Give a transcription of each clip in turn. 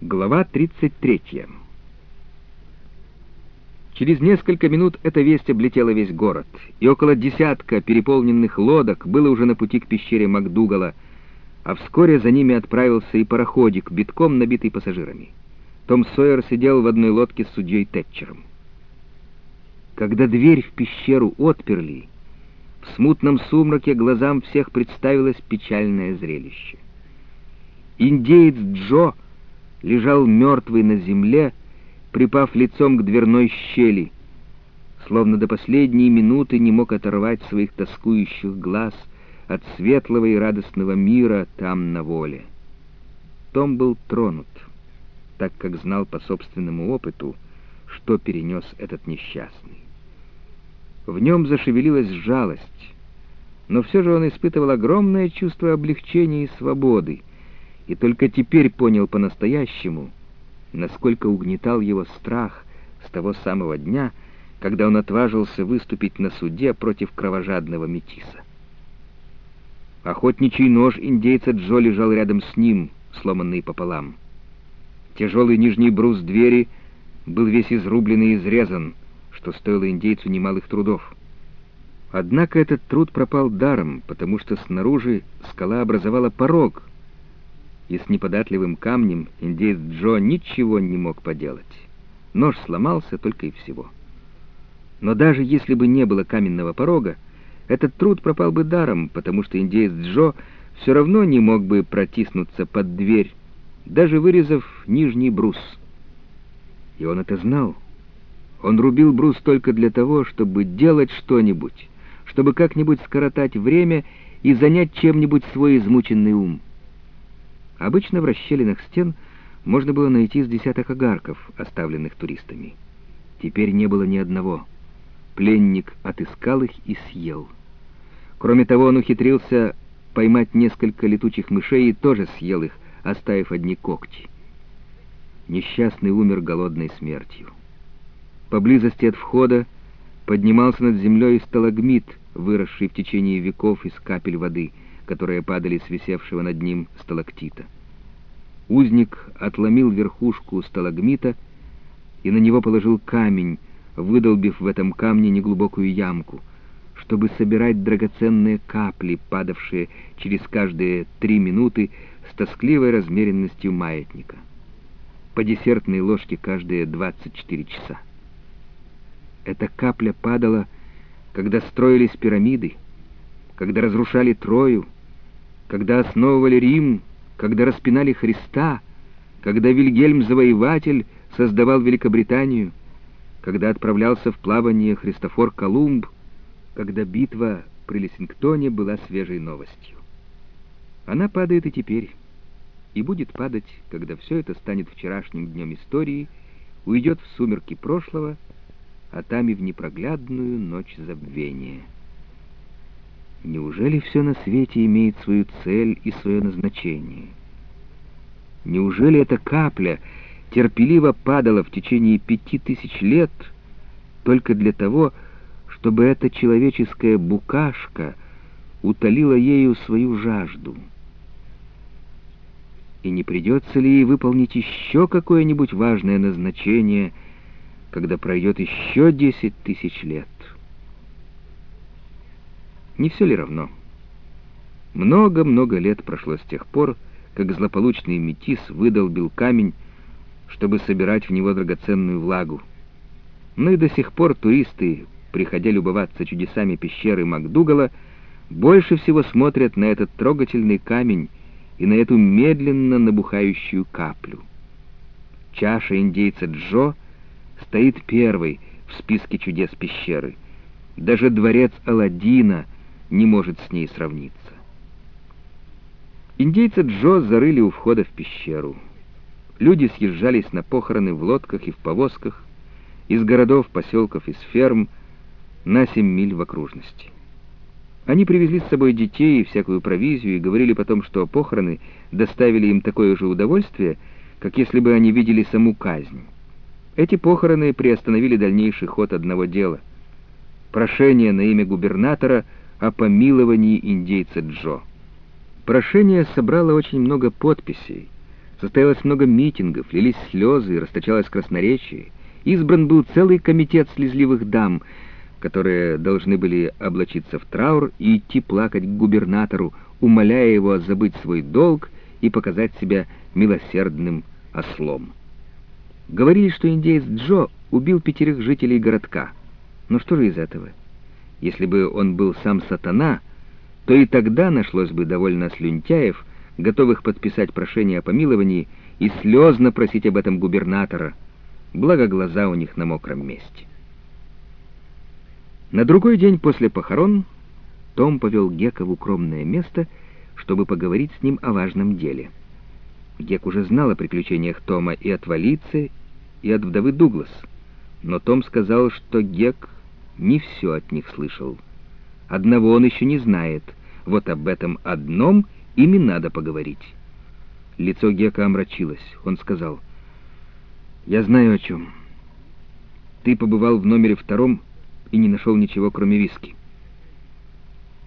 Глава 33. Через несколько минут эта весть облетела весь город, и около десятка переполненных лодок было уже на пути к пещере Макдугала, а вскоре за ними отправился и пароходик, битком набитый пассажирами. Том Сойер сидел в одной лодке с судьей Тэтчером. Когда дверь в пещеру отперли, в смутном сумраке глазам всех представилось печальное зрелище. Индеец Джо лежал мертвый на земле, припав лицом к дверной щели, словно до последней минуты не мог оторвать своих тоскующих глаз от светлого и радостного мира там на воле. Том был тронут, так как знал по собственному опыту, что перенес этот несчастный. В нем зашевелилась жалость, но все же он испытывал огромное чувство облегчения и свободы, и только теперь понял по-настоящему, насколько угнетал его страх с того самого дня, когда он отважился выступить на суде против кровожадного метиса. Охотничий нож индейца Джо лежал рядом с ним, сломанный пополам. Тяжелый нижний брус двери был весь изрублен и изрезан — что стоило индейцу немалых трудов. Однако этот труд пропал даром, потому что снаружи скала образовала порог, и с неподатливым камнем индейец Джо ничего не мог поделать. Нож сломался только и всего. Но даже если бы не было каменного порога, этот труд пропал бы даром, потому что индейец Джо все равно не мог бы протиснуться под дверь, даже вырезав нижний брус. И он это знал. Он рубил брус только для того, чтобы делать что-нибудь, чтобы как-нибудь скоротать время и занять чем-нибудь свой измученный ум. Обычно в расщелинах стен можно было найти с десяток огарков, оставленных туристами. Теперь не было ни одного. Пленник отыскал их и съел. Кроме того, он ухитрился поймать несколько летучих мышей и тоже съел их, оставив одни когти. Несчастный умер голодной смертью. Поблизости от входа поднимался над землей сталагмит, выросший в течение веков из капель воды, которые падали с висевшего над ним сталактита. Узник отломил верхушку сталагмита и на него положил камень, выдолбив в этом камне неглубокую ямку, чтобы собирать драгоценные капли, падавшие через каждые три минуты с тоскливой размеренностью маятника. По десертной ложке каждые 24 часа. Эта капля падала, когда строились пирамиды, когда разрушали Трою, когда основывали Рим, когда распинали Христа, когда Вильгельм-завоеватель создавал Великобританию, когда отправлялся в плавание Христофор Колумб, когда битва при Лессингтоне была свежей новостью. Она падает и теперь, и будет падать, когда все это станет вчерашним днем истории, уйдет в сумерки прошлого — а там и в непроглядную ночь забвения. Неужели все на свете имеет свою цель и свое назначение? Неужели эта капля терпеливо падала в течение пяти тысяч лет только для того, чтобы эта человеческая букашка утолила ею свою жажду? И не придется ли ей выполнить еще какое-нибудь важное назначение — когда пройдет еще десять тысяч лет. Не все ли равно? Много-много лет прошло с тех пор, как злополучный метис выдолбил камень, чтобы собирать в него драгоценную влагу. Но и до сих пор туристы, приходя любоваться чудесами пещеры Макдугала, больше всего смотрят на этот трогательный камень и на эту медленно набухающую каплю. Чаша индейца Джо — стоит первый в списке чудес пещеры. Даже дворец Аладдина не может с ней сравниться. Индейца Джо зарыли у входа в пещеру. Люди съезжались на похороны в лодках и в повозках, из городов, поселков, из ферм, на семь миль в окружности. Они привезли с собой детей и всякую провизию и говорили потом, что похороны доставили им такое же удовольствие, как если бы они видели саму казнь. Эти похороны приостановили дальнейший ход одного дела — прошение на имя губернатора о помиловании индейца Джо. Прошение собрало очень много подписей, Состоялось много митингов, лились слезы, расточалось красноречие. Избран был целый комитет слезливых дам, которые должны были облачиться в траур и идти плакать к губернатору, умоляя его забыть свой долг и показать себя милосердным ослом. Говорили, что индеец Джо убил пятерых жителей городка. Но что же из этого? Если бы он был сам сатана, то и тогда нашлось бы довольно слюнтяев, готовых подписать прошение о помиловании и слезно просить об этом губернатора, благо глаза у них на мокром месте. На другой день после похорон том повел Гека в укромное место, чтобы поговорить с ним о важном деле. Гек уже знал о приключениях Тома и от Валицы, и от вдовы Дуглас, но Том сказал, что Гек не все от них слышал. Одного он еще не знает, вот об этом одном ими надо поговорить. Лицо Гека омрачилось. Он сказал, «Я знаю о чем. Ты побывал в номере втором и не нашел ничего, кроме виски.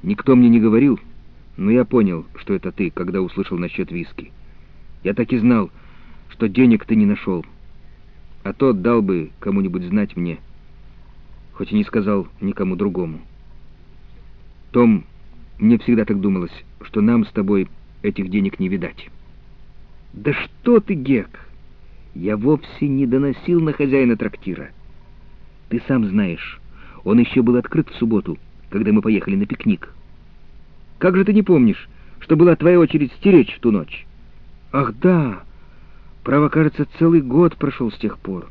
Никто мне не говорил, но я понял, что это ты, когда услышал насчет виски. Я так и знал, что денег ты не нашел, а то дал бы кому-нибудь знать мне, хоть и не сказал никому другому. Том, мне всегда так думалось, что нам с тобой этих денег не видать. Да что ты, Гек! Я вовсе не доносил на хозяина трактира. Ты сам знаешь, он еще был открыт в субботу, когда мы поехали на пикник. Как же ты не помнишь, что была твоя очередь стеречь в ту ночь? Ах, да! Право, кажется, целый год прошел с тех пор.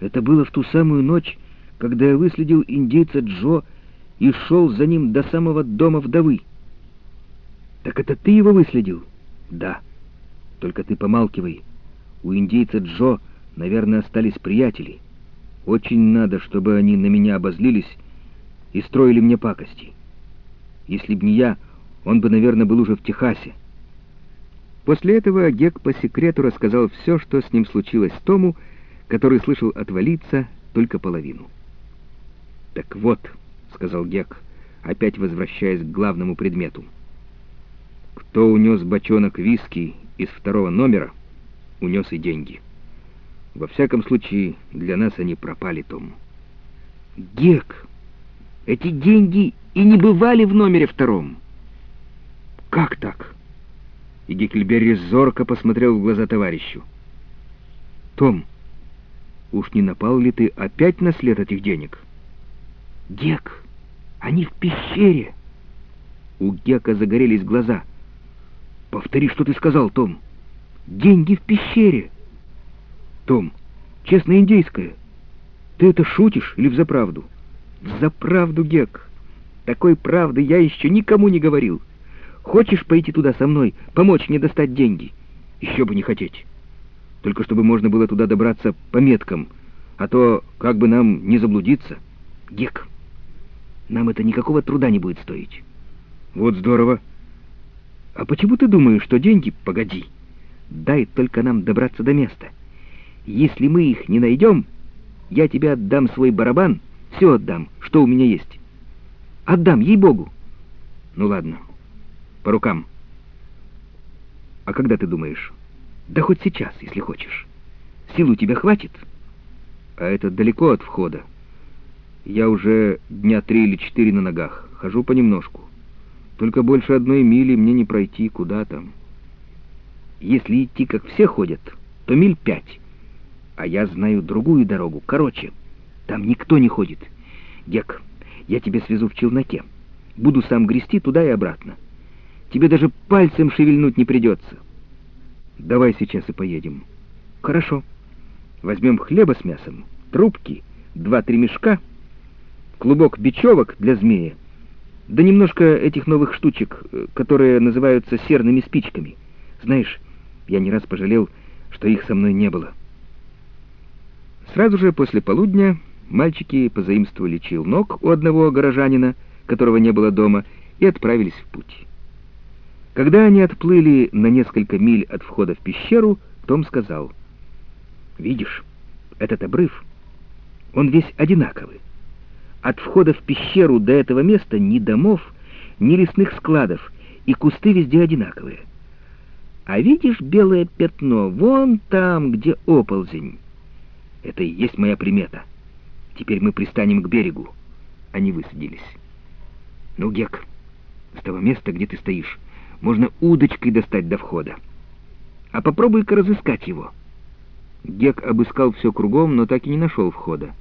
Это было в ту самую ночь, когда я выследил индейца Джо и шел за ним до самого дома вдовы. Так это ты его выследил? Да. Только ты помалкивай. У индейца Джо, наверное, остались приятели. Очень надо, чтобы они на меня обозлились и строили мне пакости. Если б не я, он бы, наверное, был уже в Техасе. После этого Гек по секрету рассказал все, что с ним случилось Тому, который слышал от Валица только половину. «Так вот», — сказал Гек, опять возвращаясь к главному предмету, «кто унес бочонок виски из второго номера, унес и деньги». Во всяком случае, для нас они пропали, Том. Гек, эти деньги и не бывали в номере втором. Как так? И Геккельберри зорко посмотрел в глаза товарищу. Том, уж не напал ли ты опять на след этих денег? Гек, они в пещере. У Гека загорелись глаза. Повтори, что ты сказал, Том. Деньги в пещере. Том, честно индейское. Ты это шутишь или взаправду? Взаправду, Гек. Такой правды я еще никому не говорил. Хочешь пойти туда со мной, помочь мне достать деньги? Еще бы не хотеть. Только чтобы можно было туда добраться по меткам, а то как бы нам не заблудиться. Гек, нам это никакого труда не будет стоить. Вот здорово. А почему ты думаешь, что деньги... Погоди. Дай только нам добраться до места. Если мы их не найдем, я тебе отдам свой барабан, все отдам, что у меня есть. Отдам, ей-богу. Ну ладно, по рукам. А когда ты думаешь? Да хоть сейчас, если хочешь. Сил у тебя хватит? А это далеко от входа. Я уже дня три или четыре на ногах, хожу понемножку. Только больше одной мили мне не пройти, куда там. Если идти, как все ходят, то миль пять а я знаю другую дорогу, короче. Там никто не ходит. Гек, я тебя свезу в челноке. Буду сам грести туда и обратно. Тебе даже пальцем шевельнуть не придется. Давай сейчас и поедем. Хорошо. Возьмем хлеба с мясом, трубки, два-три мешка, клубок бечевок для змея, да немножко этих новых штучек, э, которые называются серными спичками. Знаешь, я не раз пожалел, что их со мной не было. Сразу же после полудня мальчики позаимствовали челнок у одного горожанина, которого не было дома, и отправились в путь. Когда они отплыли на несколько миль от входа в пещеру, Том сказал, «Видишь, этот обрыв, он весь одинаковый. От входа в пещеру до этого места ни домов, ни лесных складов, и кусты везде одинаковые. А видишь белое пятно вон там, где оползень? Это и есть моя примета. Теперь мы пристанем к берегу. Они высадились. Ну, Гек, с того места, где ты стоишь, можно удочкой достать до входа. А попробуй-ка разыскать его. Гек обыскал все кругом, но так и не нашел входа.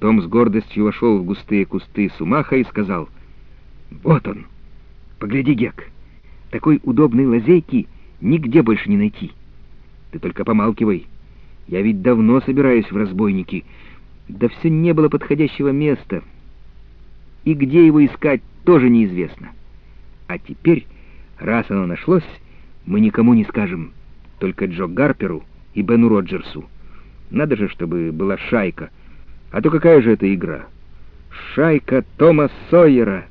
Том с гордостью вошел в густые кусты сумаха и сказал, «Вот он! Погляди, Гек, такой удобной лазейки нигде больше не найти. Ты только помалкивай. Я ведь давно собираюсь в разбойники. Да все не было подходящего места. И где его искать, тоже неизвестно. А теперь, раз оно нашлось, мы никому не скажем, только Джо Гарперу и Бену Роджерсу. Надо же, чтобы была шайка. А то какая же это игра? Шайка Тома Сойера.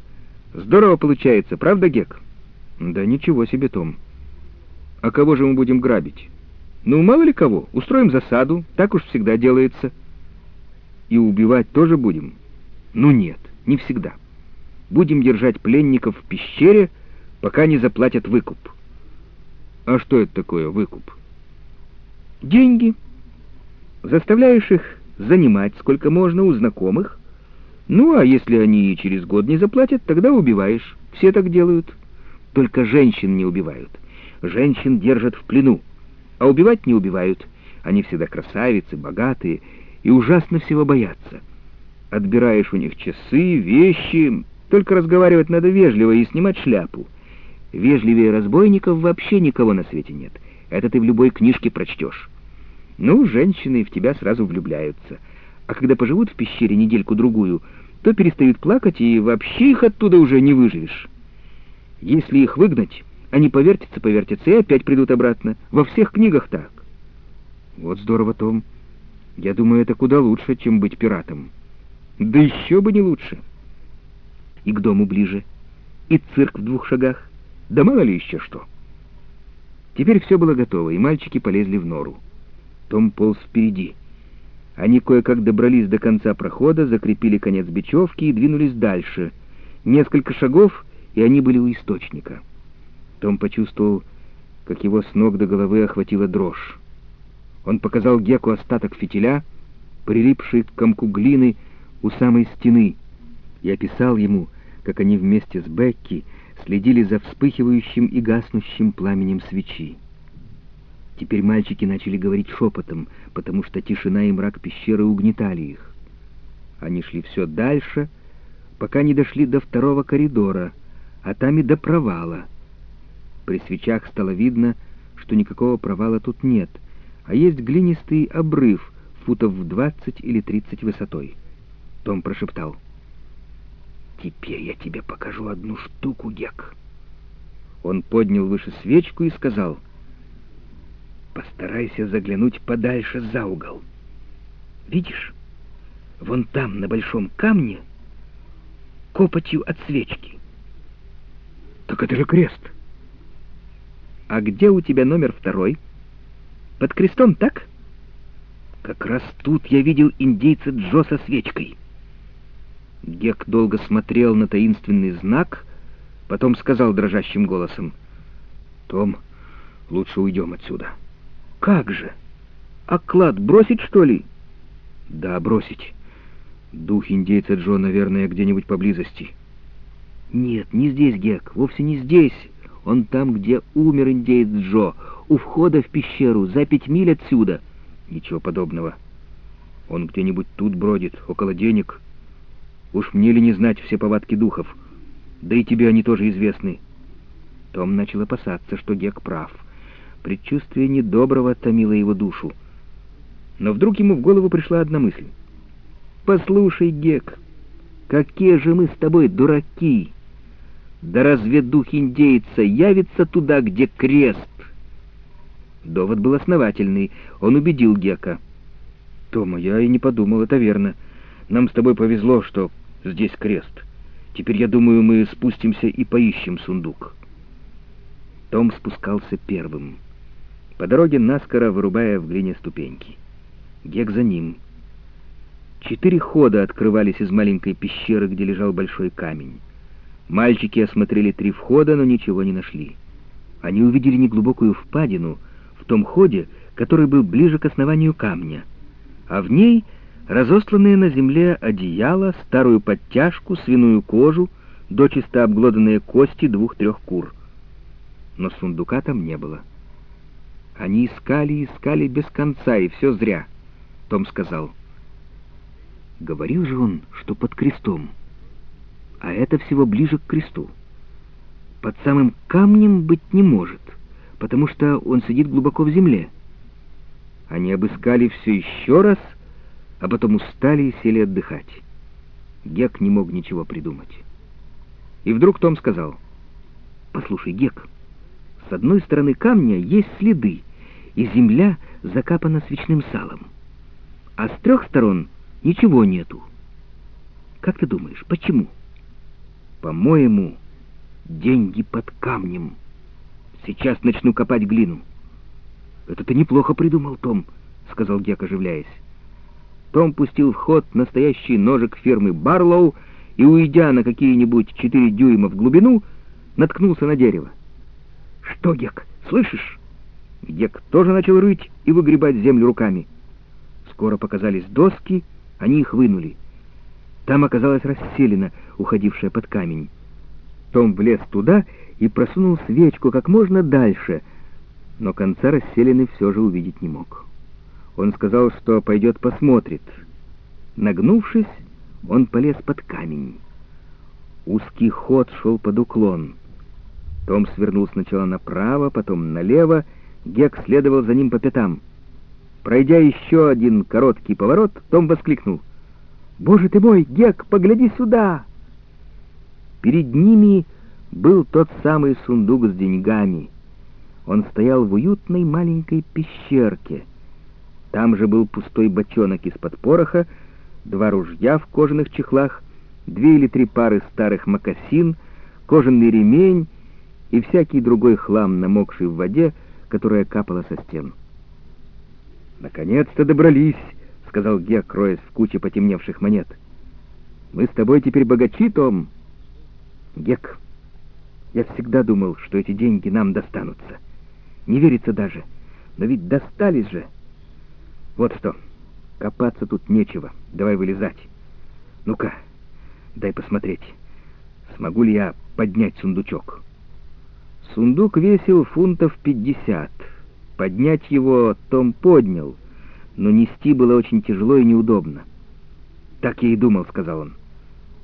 Здорово получается, правда, Гек? Да ничего себе, Том. А кого же мы будем грабить? Ну, мало ли кого. Устроим засаду, так уж всегда делается. И убивать тоже будем? Ну нет, не всегда. Будем держать пленников в пещере, пока не заплатят выкуп. А что это такое выкуп? Деньги. Заставляешь их занимать сколько можно у знакомых. Ну, а если они через год не заплатят, тогда убиваешь. Все так делают. Только женщин не убивают. Женщин держат в плену. А убивать не убивают. Они всегда красавицы, богатые и ужасно всего боятся. Отбираешь у них часы, вещи, только разговаривать надо вежливо и снимать шляпу. Вежливее разбойников вообще никого на свете нет. Это ты в любой книжке прочтешь. Ну, женщины в тебя сразу влюбляются. А когда поживут в пещере недельку-другую, то перестают плакать, и вообще их оттуда уже не выживешь. Если их выгнать, они повертятся, повертятся и опять придут обратно. Во всех книгах так. Вот здорово, Том. Я думаю, это куда лучше, чем быть пиратом. Да еще бы не лучше. И к дому ближе, и цирк в двух шагах. Да мало ли еще что. Теперь все было готово, и мальчики полезли в нору. Том полз впереди. Они кое-как добрались до конца прохода, закрепили конец бечевки и двинулись дальше. Несколько шагов, и они были у источника. Том почувствовал, как его с ног до головы охватила дрожь. Он показал Геку остаток фитиля, прилипший к комку глины у самой стены, и описал ему, как они вместе с Бекки следили за вспыхивающим и гаснущим пламенем свечи. Теперь мальчики начали говорить шепотом, потому что тишина и мрак пещеры угнетали их. Они шли все дальше, пока не дошли до второго коридора, а там и до провала. При свечах стало видно, что никакого провала тут нет, а есть глинистый обрыв футов в двадцать или тридцать высотой. Том прошептал. «Теперь я тебе покажу одну штуку, Гек». Он поднял выше свечку и сказал — Постарайся заглянуть подальше за угол. Видишь, вон там, на большом камне, копотью от свечки. Так это же крест. А где у тебя номер второй? Под крестом, так? Как раз тут я видел индейца Джо со свечкой. Гек долго смотрел на таинственный знак, потом сказал дрожащим голосом, «Том, лучше уйдем отсюда». «Как же? А клад бросить, что ли?» «Да, бросить. Дух индейца Джо, наверное, где-нибудь поблизости». «Нет, не здесь, Гек, вовсе не здесь. Он там, где умер индейец Джо, у входа в пещеру, за пять миль отсюда». «Ничего подобного. Он где-нибудь тут бродит, около денег. Уж мне ли не знать все повадки духов? Да и тебе они тоже известны». Том начал опасаться, что Гек прав — Предчувствие недоброго томило его душу. Но вдруг ему в голову пришла одна мысль. «Послушай, Гек, какие же мы с тобой дураки! Да разве дух индейца явится туда, где крест?» Довод был основательный, он убедил Гека. «Тома, я и не подумал, это верно. Нам с тобой повезло, что здесь крест. Теперь, я думаю, мы спустимся и поищем сундук». Том спускался первым по дороге наскоро вырубая в глине ступеньки. Гек за ним. Четыре хода открывались из маленькой пещеры, где лежал большой камень. Мальчики осмотрели три входа, но ничего не нашли. Они увидели неглубокую впадину в том ходе, который был ближе к основанию камня, а в ней разосланные на земле одеяло, старую подтяжку, свиную кожу, дочисто обглоданные кости двух-трех кур. Но сундука там не было. Они искали и искали без конца, и все зря. Том сказал. Говорил же он, что под крестом. А это всего ближе к кресту. Под самым камнем быть не может, потому что он сидит глубоко в земле. Они обыскали все еще раз, а потом устали и сели отдыхать. Гек не мог ничего придумать. И вдруг Том сказал, «Послушай, Гек, с одной стороны камня есть следы, и земля закапана свечным салом, а с трех сторон ничего нету. Как ты думаешь, почему?» «По-моему, деньги под камнем. Сейчас начну копать глину». «Это ты неплохо придумал, Том», — сказал Гек, оживляясь. Том пустил в ход настоящий ножик фирмы Барлоу и, уйдя на какие-нибудь четыре дюйма в глубину, наткнулся на дерево. «Что, Гек, слышишь?» Гек тоже начал рыть и выгребать землю руками. Скоро показались доски, они их вынули. Там оказалась расселена, уходившая под камень. Том влез туда и просунул свечку как можно дальше, но конца расселены все же увидеть не мог. Он сказал, что пойдет посмотрит. Нагнувшись, он полез под камень. Узкий ход шел под уклон. Том свернул сначала направо, потом налево. Гек следовал за ним по пятам. Пройдя еще один короткий поворот, Том воскликнул. «Боже ты мой, Гек, погляди сюда!» Перед ними был тот самый сундук с деньгами. Он стоял в уютной маленькой пещерке — там же был пустой бочонок из-под пороха, два ружья в кожаных чехлах, две или три пары старых мокасин, кожаный ремень и всякий другой хлам, намокший в воде, которая капала со стен. «Наконец-то добрались», — сказал Гек, роясь в куче потемневших монет. «Мы с тобой теперь богачи, Том». «Гек, я всегда думал, что эти деньги нам достанутся. Не верится даже, но ведь достались же». Вот что, копаться тут нечего, давай вылезать. Ну-ка, дай посмотреть, смогу ли я поднять сундучок. Сундук весил фунтов пятьдесят. Поднять его Том поднял, но нести было очень тяжело и неудобно. «Так я и думал», — сказал он.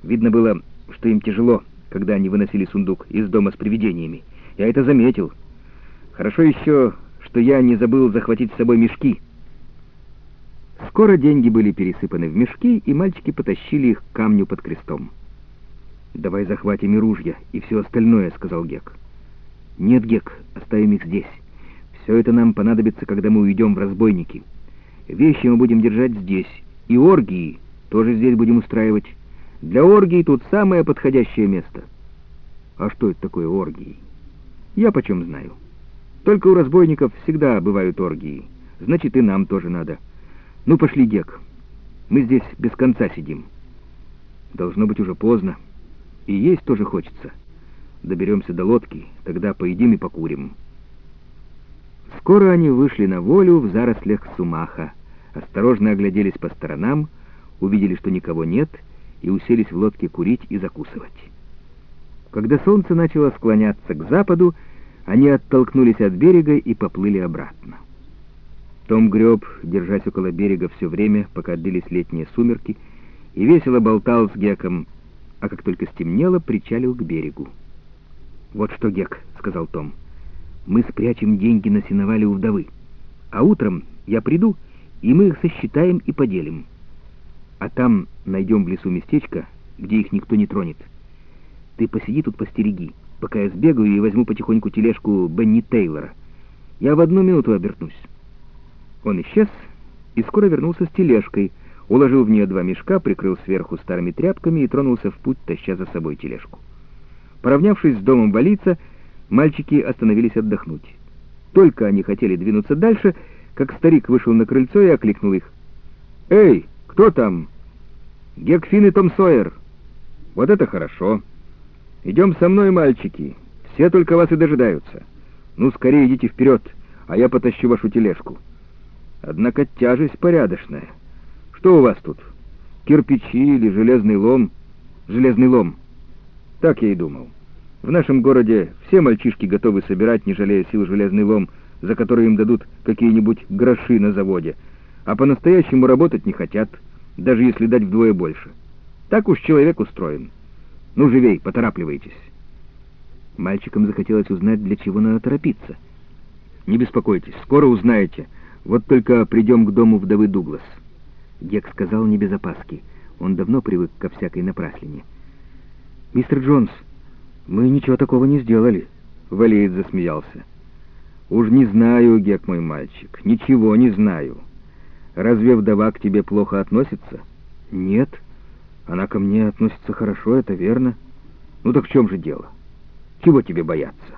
Видно было, что им тяжело, когда они выносили сундук из дома с привидениями. Я это заметил. Хорошо еще, что я не забыл захватить с собой мешки. Скоро деньги были пересыпаны в мешки, и мальчики потащили их к камню под крестом. «Давай захватим и ружья, и все остальное», — сказал Гек. «Нет, Гек, оставим их здесь. Все это нам понадобится, когда мы уйдем в разбойники. Вещи мы будем держать здесь, и оргии тоже здесь будем устраивать. Для оргии тут самое подходящее место». «А что это такое оргии?» «Я почем знаю. Только у разбойников всегда бывают оргии. Значит, и нам тоже надо». «Ну, пошли, Гек. Мы здесь без конца сидим. Должно быть уже поздно. И есть тоже хочется. Доберемся до лодки, тогда поедим и покурим». Скоро они вышли на волю в зарослях сумаха, осторожно огляделись по сторонам, увидели, что никого нет, и уселись в лодке курить и закусывать. Когда солнце начало склоняться к западу, они оттолкнулись от берега и поплыли обратно. Том греб, держась около берега все время, пока длились летние сумерки, и весело болтал с Геком, а как только стемнело, причалил к берегу. «Вот что, Гек», — сказал Том, — «мы спрячем деньги на сеновале у вдовы, а утром я приду, и мы их сосчитаем и поделим. А там найдем в лесу местечко, где их никто не тронет. Ты посиди тут постереги, пока я сбегаю и возьму потихоньку тележку Бенни Тейлора. Я в одну минуту обернусь». Он исчез и скоро вернулся с тележкой, уложил в нее два мешка, прикрыл сверху старыми тряпками и тронулся в путь, таща за собой тележку. Поравнявшись с домом больница, мальчики остановились отдохнуть. Только они хотели двинуться дальше, как старик вышел на крыльцо и окликнул их. «Эй, кто там?» «Гекфин и Том Сойер». «Вот это хорошо. Идем со мной, мальчики. Все только вас и дожидаются. Ну, скорее идите вперед, а я потащу вашу тележку. Однако тяжесть порядочная. Что у вас тут? Кирпичи или железный лом? Железный лом. Так я и думал. В нашем городе все мальчишки готовы собирать, не жалея сил, железный лом, за который им дадут какие-нибудь гроши на заводе, а по-настоящему работать не хотят, даже если дать вдвое больше. Так уж человек устроен. Ну, живей, поторапливайтесь. Мальчикам захотелось узнать, для чего надо торопиться. Не беспокойтесь, скоро узнаете. Вот только придем к дому вдовы Дуглас. Гек сказал не без опаски. Он давно привык ко всякой напраслине. «Мистер Джонс, мы ничего такого не сделали», — Валеет засмеялся. «Уж не знаю, Гек, мой мальчик, ничего не знаю. Разве вдова к тебе плохо относится?» «Нет, она ко мне относится хорошо, это верно. Ну так в чем же дело? Чего тебе бояться?»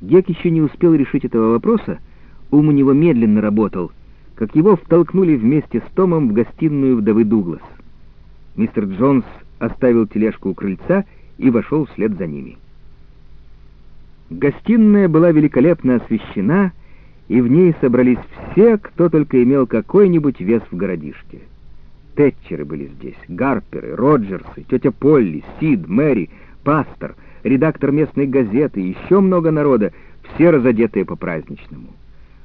Гек еще не успел решить этого вопроса, ум у него медленно работал, как его втолкнули вместе с Томом в гостиную вдовы Дуглас. Мистер Джонс оставил тележку у крыльца и вошел вслед за ними. Гостиная была великолепно освещена, и в ней собрались все, кто только имел какой-нибудь вес в городишке. Тэтчеры были здесь, Гарперы, Роджерсы, тетя Полли, Сид, Мэри, пастор, редактор местной газеты, еще много народа, все разодетые по-праздничному.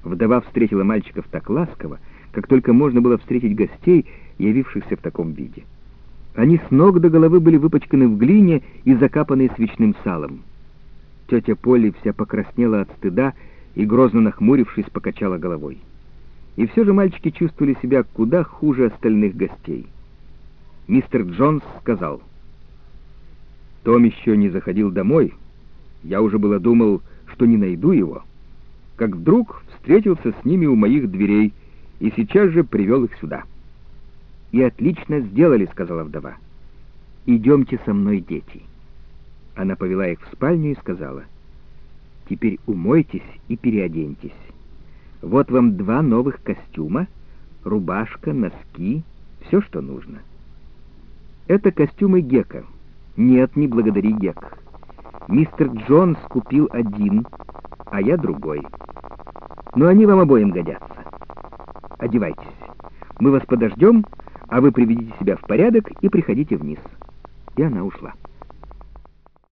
Вдова встретила мальчиков так ласково, как только можно было встретить гостей, явившихся в таком виде. Они с ног до головы были выпачканы в глине и закапаны свечным салом. Тетя Полли вся покраснела от стыда и, грозно нахмурившись, покачала головой. И все же мальчики чувствовали себя куда хуже остальных гостей. Мистер Джонс сказал, «Том еще не заходил домой. Я уже было думал, что не найду его, как вдруг встретился с ними у моих дверей и сейчас же привел их сюда». «И отлично сделали», — сказала вдова. «Идемте со мной, дети». Она повела их в спальню и сказала, «Теперь умойтесь и переоденьтесь. Вот вам два новых костюма, рубашка, носки, все, что нужно». Это костюмы Гека. Нет, не благодари Гек. Мистер Джонс купил один, а я другой. Но они вам обоим годятся. Одевайтесь. Мы вас подождем, а вы приведите себя в порядок и приходите вниз». И она ушла.